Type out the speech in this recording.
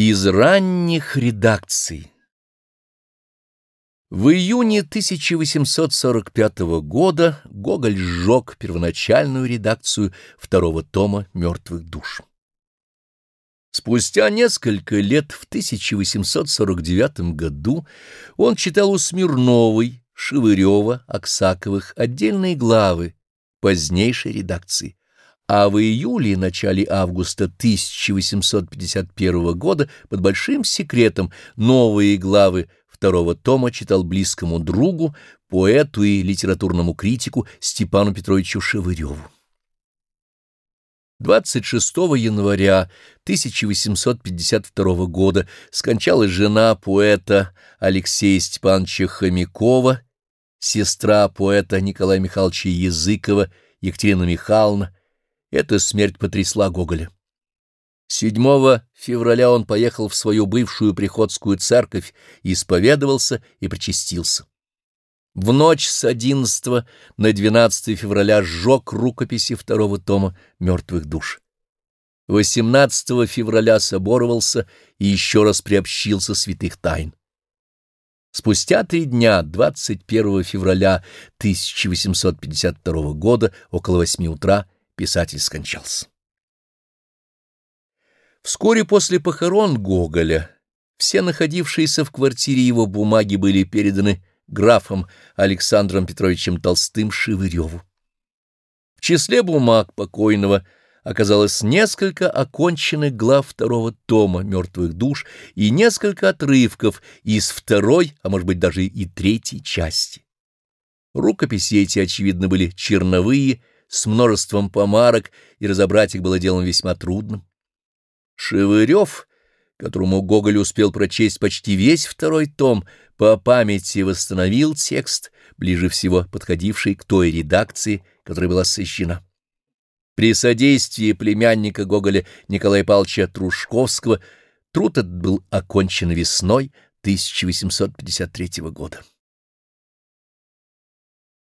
Из ранних редакций В июне 1845 года Гоголь сжег первоначальную редакцию второго тома «Мертвых душ». Спустя несколько лет, в 1849 году, он читал у Смирновой, Шевырева, Аксаковых отдельные главы позднейшей редакции а в июле и начале августа 1851 года под большим секретом новые главы второго тома читал близкому другу, поэту и литературному критику Степану Петровичу Шевыреву. 26 января 1852 года скончалась жена поэта Алексея Степановича Хомякова, сестра поэта Николая Михайловича Языкова Екатерина Михайловна, эта смерть потрясла Гоголя. 7 февраля он поехал в свою бывшую приходскую церковь, исповедовался и причастился. В ночь с 11 на 12 февраля сжег рукописи второго тома «Мертвых душ». 18 февраля соборовался и еще раз приобщился святых тайн. Спустя три дня, 21 февраля 1852 года, около восьми утра, писатель скончался. Вскоре после похорон Гоголя все находившиеся в квартире его бумаги были переданы графом Александром Петровичем Толстым Шевыреву. В числе бумаг покойного оказалось несколько оконченных глав второго тома «Мертвых душ» и несколько отрывков из второй, а может быть даже и третьей части. Рукописи эти, очевидно, были черновые, с множеством помарок, и разобрать их было делом весьма трудным. Шевырев, которому Гоголь успел прочесть почти весь второй том, по памяти восстановил текст, ближе всего подходивший к той редакции, которая была сожжена. При содействии племянника Гоголя Николая Павловича Трушковского труд этот был окончен весной 1853 года.